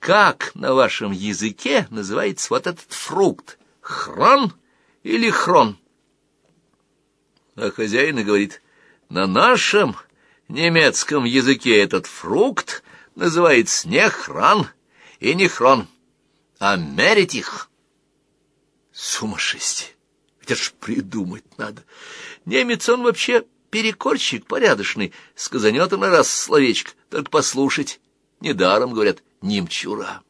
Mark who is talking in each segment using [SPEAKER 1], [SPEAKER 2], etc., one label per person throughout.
[SPEAKER 1] как на вашем языке называется вот этот фрукт? Хрон или хрон? А хозяин говорит, на нашем немецком языке этот фрукт называется не хран и не хрон, а меритих. Сумасшествие! Это ж придумать надо. Немец он вообще перекорчик порядочный, сказанет на раз словечко, только послушать. Недаром, говорят, немчура.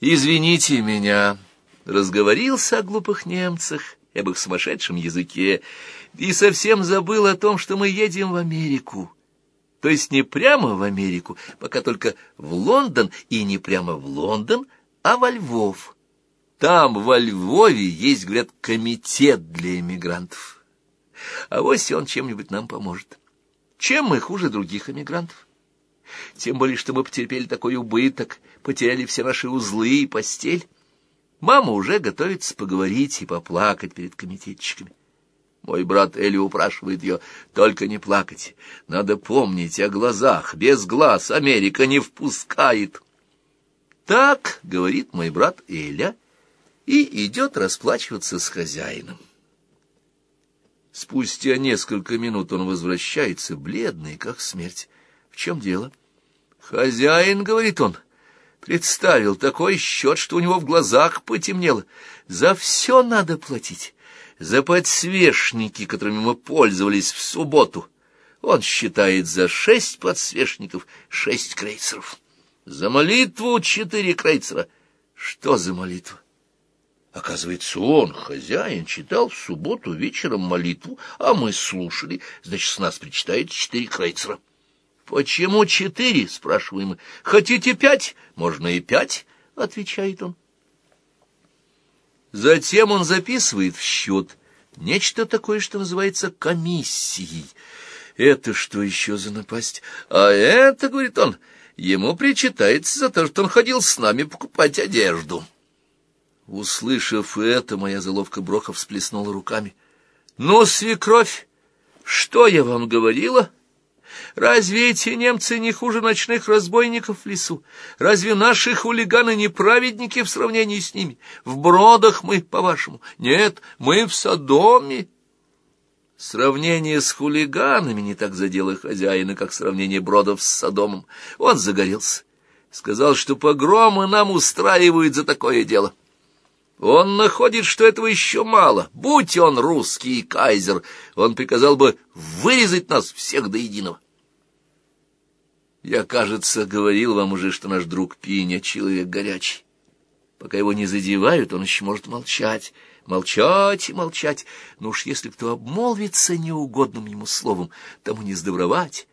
[SPEAKER 1] Извините меня, разговорился о глупых немцах об их сумасшедшем языке, и совсем забыл о том, что мы едем в Америку. То есть не прямо в Америку, пока только в Лондон, и не прямо в Лондон, а во Львов. Там, во Львове, есть, говорят, комитет для эмигрантов. А вось он чем-нибудь нам поможет. Чем мы хуже других эмигрантов? Тем более, что мы потерпели такой убыток, потеряли все наши узлы и постель. Мама уже готовится поговорить и поплакать перед комитетчиками. Мой брат Эли упрашивает ее, только не плакать. Надо помнить о глазах, без глаз Америка не впускает. Так, говорит мой брат Эля, и идет расплачиваться с хозяином. Спустя несколько минут он возвращается, бледный, как смерть. В чем дело? Хозяин, говорит он, представил такой счет, что у него в глазах потемнело. За все надо платить. За подсвечники, которыми мы пользовались в субботу. Он считает за шесть подсвечников шесть крейцеров. За молитву четыре крейцера. Что за молитва? Оказывается, он, хозяин, читал в субботу вечером молитву, а мы слушали, значит, с нас причитает четыре крейцера. «Почему четыре?» — спрашиваем мы. «Хотите пять? Можно и пять», — отвечает он. Затем он записывает в счет нечто такое, что называется комиссией. Это что еще за напасть? А это, говорит он, ему причитается за то, что он ходил с нами покупать одежду. Услышав это, моя заловка Броха всплеснула руками. — Ну, свекровь, что я вам говорила? Разве эти немцы не хуже ночных разбойников в лесу? Разве наши хулиганы не праведники в сравнении с ними? В бродах мы, по-вашему? Нет, мы в Содоме. Сравнение с хулиганами не так задело хозяина, как сравнение бродов с Содомом. Он загорелся. Сказал, что погромы нам устраивают за такое дело. — он находит, что этого еще мало. Будь он русский кайзер, он приказал бы вырезать нас всех до единого. Я, кажется, говорил вам уже, что наш друг Пиня — человек горячий. Пока его не задевают, он еще может молчать, молчать и молчать. Но уж если кто обмолвится неугодным ему словом, тому не сдобровать.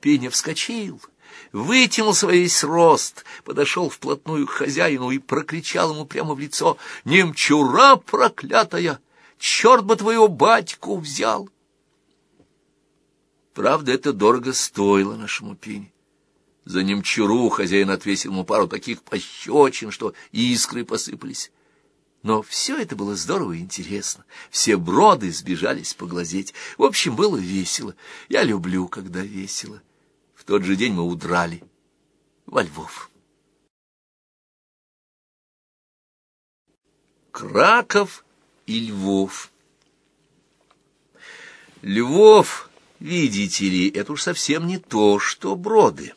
[SPEAKER 1] Пеня вскочил — вытянулся во весь рост, подошел вплотную к хозяину и прокричал ему прямо в лицо «Немчура проклятая! Черт бы твоего батьку взял!» Правда, это дорого стоило нашему пине. За немчуру хозяин отвесил ему пару таких пощечин, что искры посыпались. Но все это было здорово и интересно. Все броды сбежались поглазеть. В общем, было весело. Я люблю, когда весело тот же день мы удрали во Львов. Краков и Львов Львов, видите ли, это уж совсем не то, что Броды.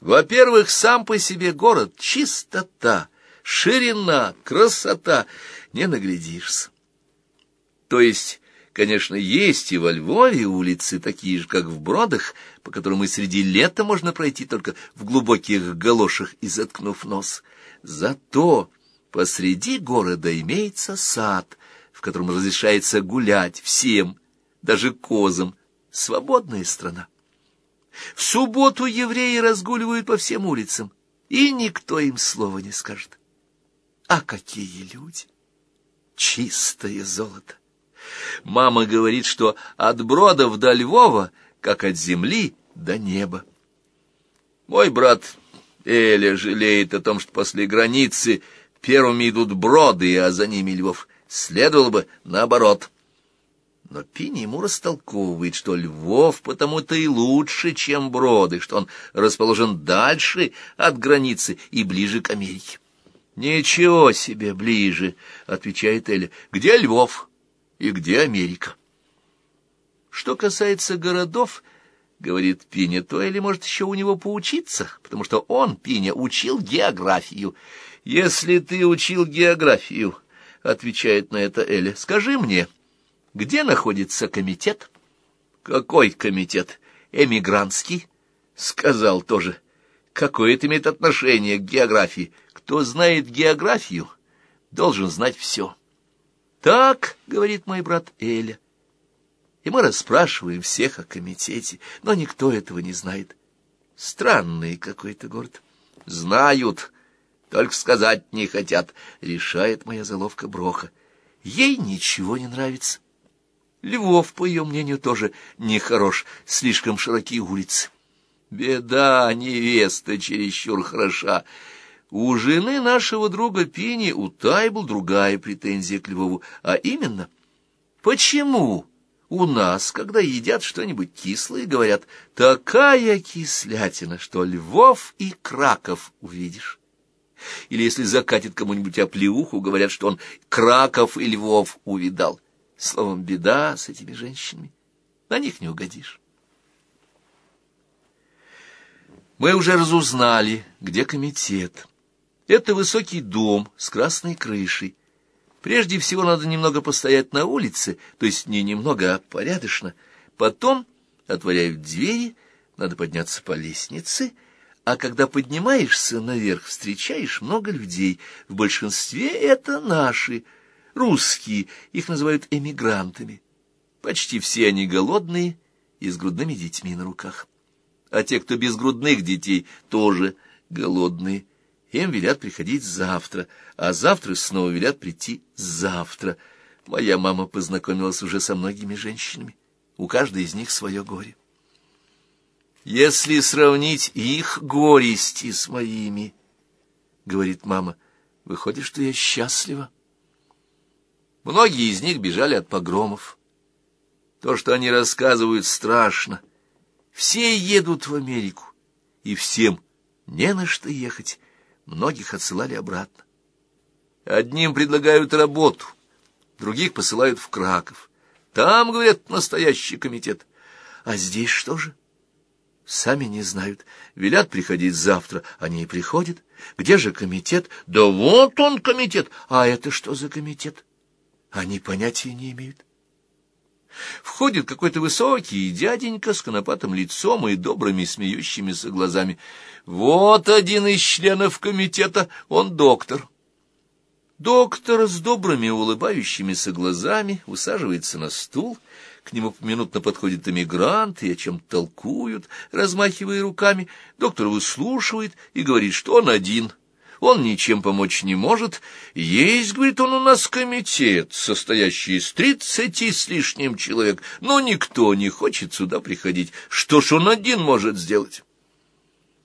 [SPEAKER 1] Во-первых, сам по себе город — чистота, ширина, красота, не наглядишься. То есть Конечно, есть и во Львове улицы, такие же, как в Бродах, по которым и среди лета можно пройти только в глубоких галошах и заткнув нос. Зато посреди города имеется сад, в котором разрешается гулять всем, даже козам, свободная страна. В субботу евреи разгуливают по всем улицам, и никто им слова не скажет. А какие люди! Чистое золото! Мама говорит, что от Бродов до Львова, как от земли до неба. Мой брат Эля жалеет о том, что после границы первыми идут Броды, а за ними Львов. Следовало бы наоборот. Но Пини ему растолковывает, что Львов потому-то и лучше, чем Броды, что он расположен дальше от границы и ближе к Америке. «Ничего себе ближе», — отвечает Эля. «Где Львов и где Америка?» Что касается городов, — говорит Пиня, — то Эля может еще у него поучиться, потому что он, Пиня, учил географию. «Если ты учил географию», — отвечает на это Эля, — «скажи мне, где находится комитет?» «Какой комитет? Эмигрантский?» «Сказал тоже. Какое это имеет отношение к географии?» Кто знает географию, должен знать все. Так, — говорит мой брат Эля, — и мы расспрашиваем всех о комитете, но никто этого не знает. Странный какой-то город. Знают, только сказать не хотят, — решает моя заловка Броха. Ей ничего не нравится. Львов, по ее мнению, тоже нехорош, слишком широкие улицы. Беда, невеста чересчур хороша. У жены нашего друга Пини у Тай другая претензия к Львову, а именно, почему у нас, когда едят что-нибудь кислое, говорят, такая кислятина, что Львов и Краков увидишь? Или если закатит кому-нибудь оплеуху, говорят, что он Краков и Львов увидал. Словом, беда с этими женщинами. На них не угодишь. Мы уже разузнали, где комитет. Это высокий дом с красной крышей. Прежде всего надо немного постоять на улице, то есть не немного, а порядочно. Потом отворяют двери, надо подняться по лестнице, а когда поднимаешься наверх, встречаешь много людей. В большинстве это наши, русские, их называют эмигрантами. Почти все они голодные и с грудными детьми на руках. А те, кто без грудных детей, тоже голодные. Им велят приходить завтра, а завтра снова велят прийти завтра. Моя мама познакомилась уже со многими женщинами. У каждой из них свое горе. Если сравнить их горести с моими, — говорит мама, — выходит, что я счастлива. Многие из них бежали от погромов. То, что они рассказывают, страшно. Все едут в Америку, и всем не на что ехать многих отсылали обратно. Одним предлагают работу, других посылают в Краков. Там, говорят, настоящий комитет. А здесь что же? Сами не знают. Велят приходить завтра, они и приходят. Где же комитет? Да вот он, комитет. А это что за комитет? Они понятия не имеют. Входит какой-то высокий дяденька с конопатым лицом и добрыми смеющимися глазами. Вот один из членов комитета, он доктор. Доктор с добрыми улыбающимися глазами усаживается на стул, к нему поминутно подходит эмигрант и о чем-то толкуют, размахивая руками. Доктор выслушивает и говорит, что он один — он ничем помочь не может. Есть, говорит он, у нас комитет, состоящий из тридцати с лишним человек, но никто не хочет сюда приходить. Что ж он один может сделать?